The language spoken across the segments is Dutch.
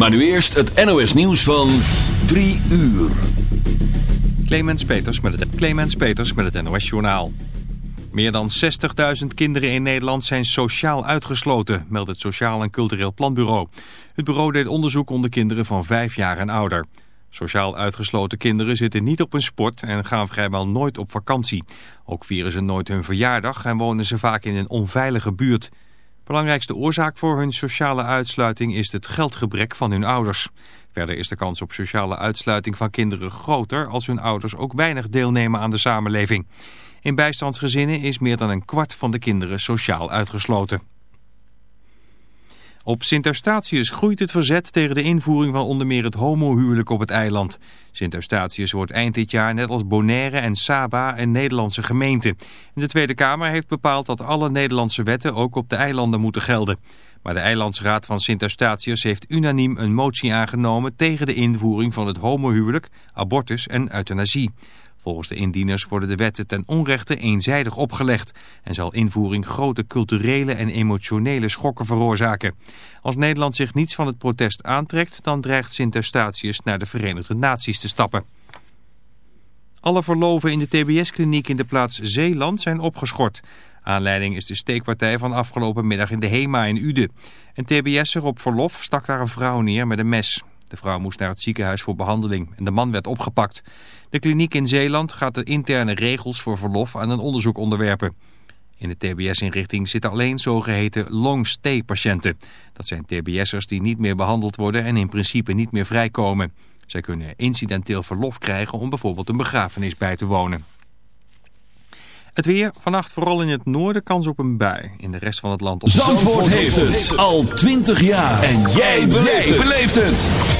Maar nu eerst het NOS nieuws van 3 uur. Clemens Peters met het, Clemens Peters het NOS Journaal. Meer dan 60.000 kinderen in Nederland zijn sociaal uitgesloten, meldt het Sociaal en Cultureel Planbureau. Het bureau deed onderzoek onder kinderen van 5 jaar en ouder. Sociaal uitgesloten kinderen zitten niet op een sport en gaan vrijwel nooit op vakantie. Ook vieren ze nooit hun verjaardag en wonen ze vaak in een onveilige buurt. Belangrijkste oorzaak voor hun sociale uitsluiting is het geldgebrek van hun ouders. Verder is de kans op sociale uitsluiting van kinderen groter als hun ouders ook weinig deelnemen aan de samenleving. In bijstandsgezinnen is meer dan een kwart van de kinderen sociaal uitgesloten. Op Sint-Eustatius groeit het verzet tegen de invoering van onder meer het homohuwelijk op het eiland. Sint-Eustatius wordt eind dit jaar net als Bonaire en Saba een Nederlandse gemeente. De Tweede Kamer heeft bepaald dat alle Nederlandse wetten ook op de eilanden moeten gelden. Maar de Eilandsraad van Sint-Eustatius heeft unaniem een motie aangenomen tegen de invoering van het homohuwelijk, abortus en euthanasie. Volgens de indieners worden de wetten ten onrechte eenzijdig opgelegd en zal invoering grote culturele en emotionele schokken veroorzaken. Als Nederland zich niets van het protest aantrekt, dan dreigt Sint-Eustatius naar de Verenigde Naties te stappen. Alle verloven in de TBS-kliniek in de plaats Zeeland zijn opgeschort. Aanleiding is de steekpartij van afgelopen middag in de HEMA in Ude. Een TBS'er op verlof stak daar een vrouw neer met een mes. De vrouw moest naar het ziekenhuis voor behandeling en de man werd opgepakt. De kliniek in Zeeland gaat de interne regels voor verlof aan een onderzoek onderwerpen. In de TBS-inrichting zitten alleen zogeheten long-stay patiënten. Dat zijn TBS'ers die niet meer behandeld worden en in principe niet meer vrijkomen. Zij kunnen incidenteel verlof krijgen om bijvoorbeeld een begrafenis bij te wonen. Het weer, vannacht vooral in het noorden kans op een bui. In de rest van het land... Op Zandvoort, heeft het al 20 jaar. En jij beleeft het.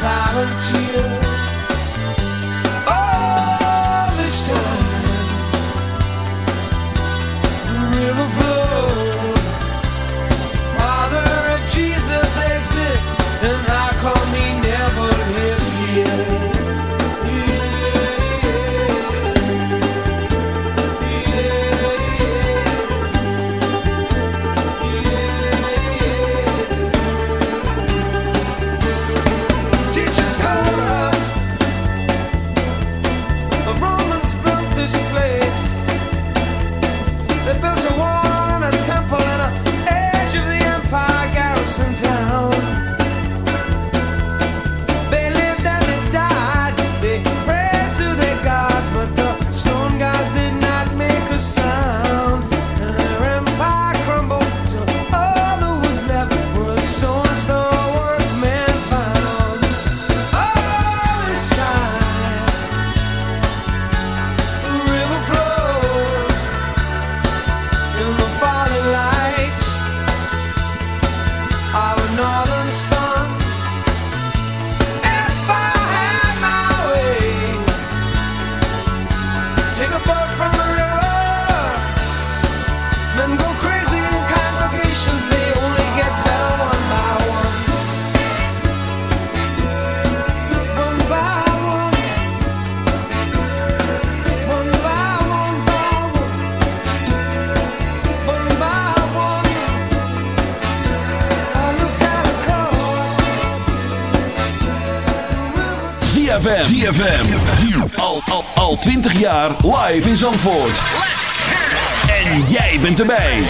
silent tears Zandvoort. En jij bent erbij.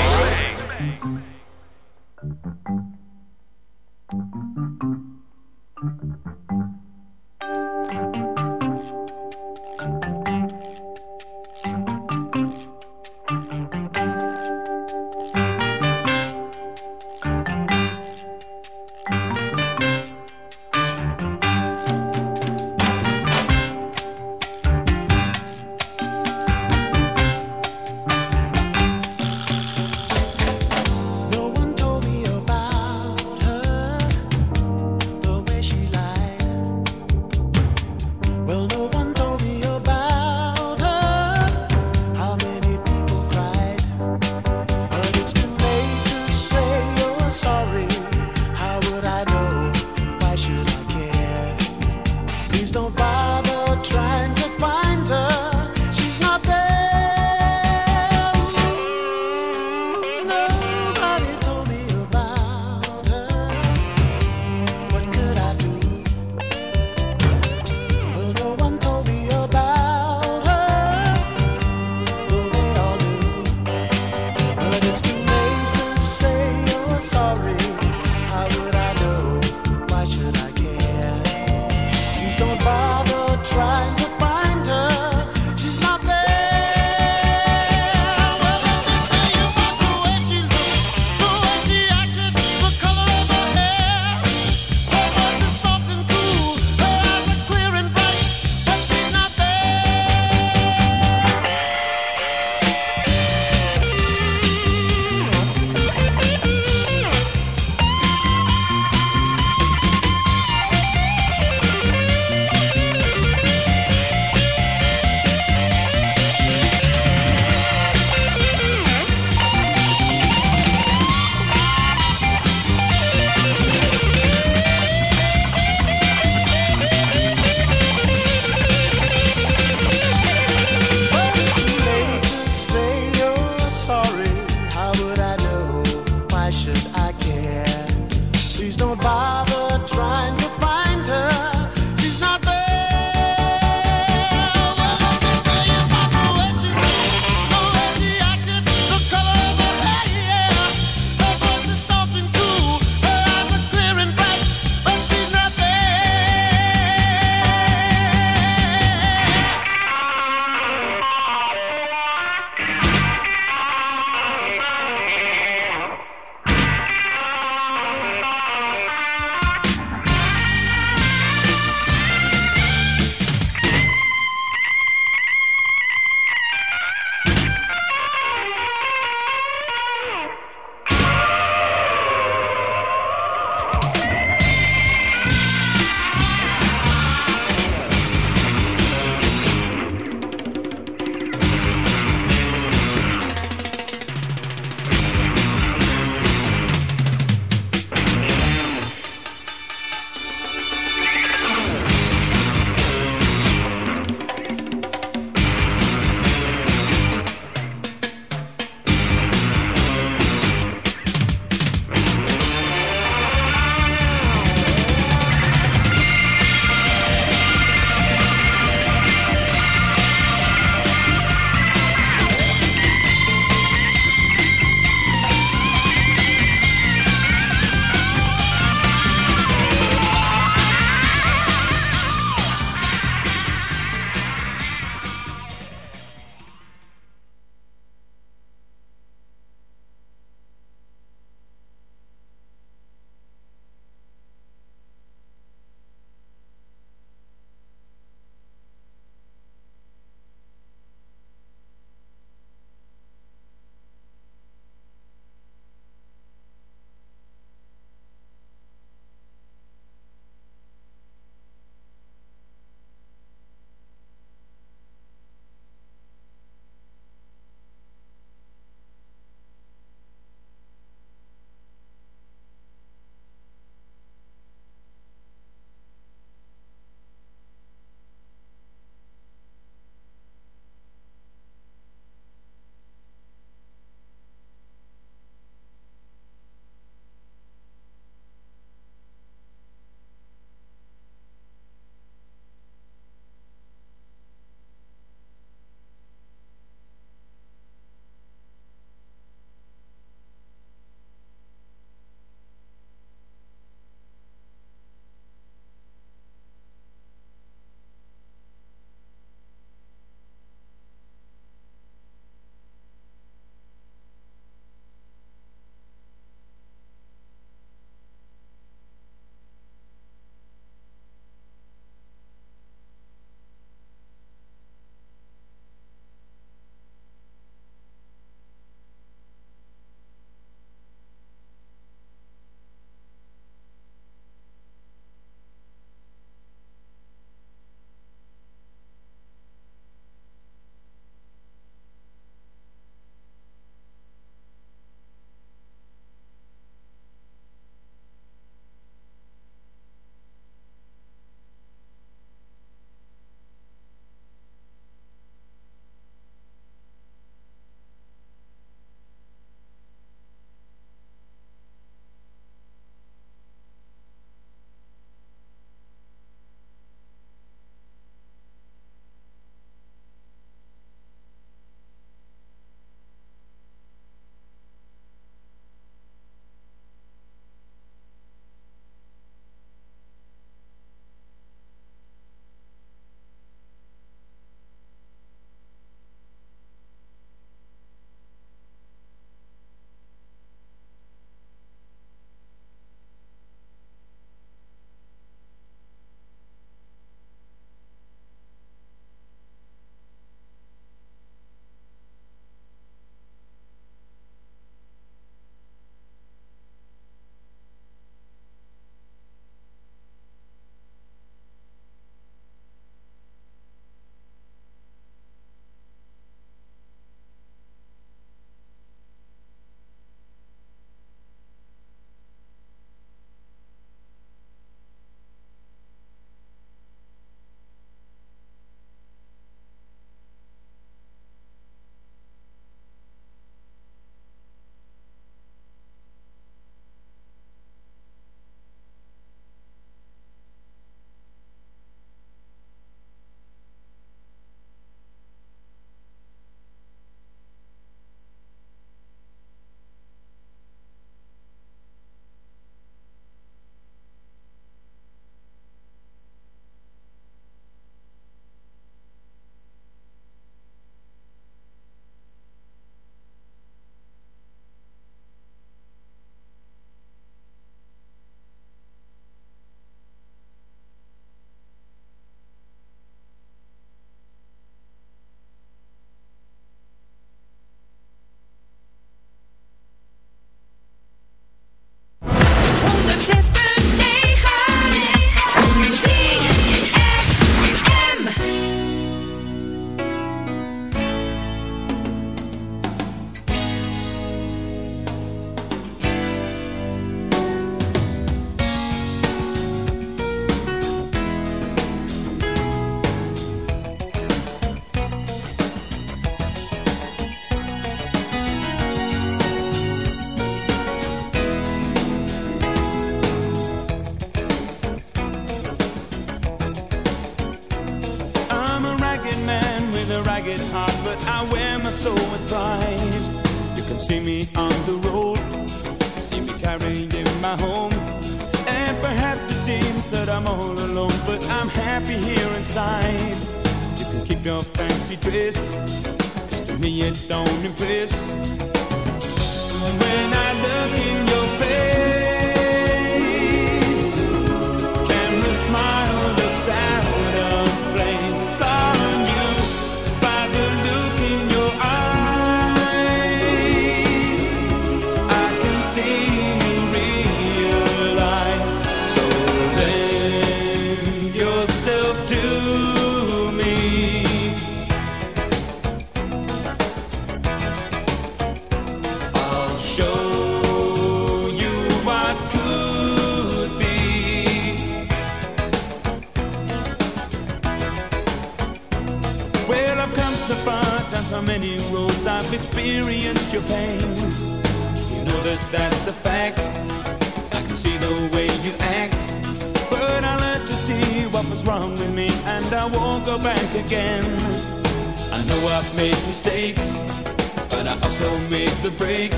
Break.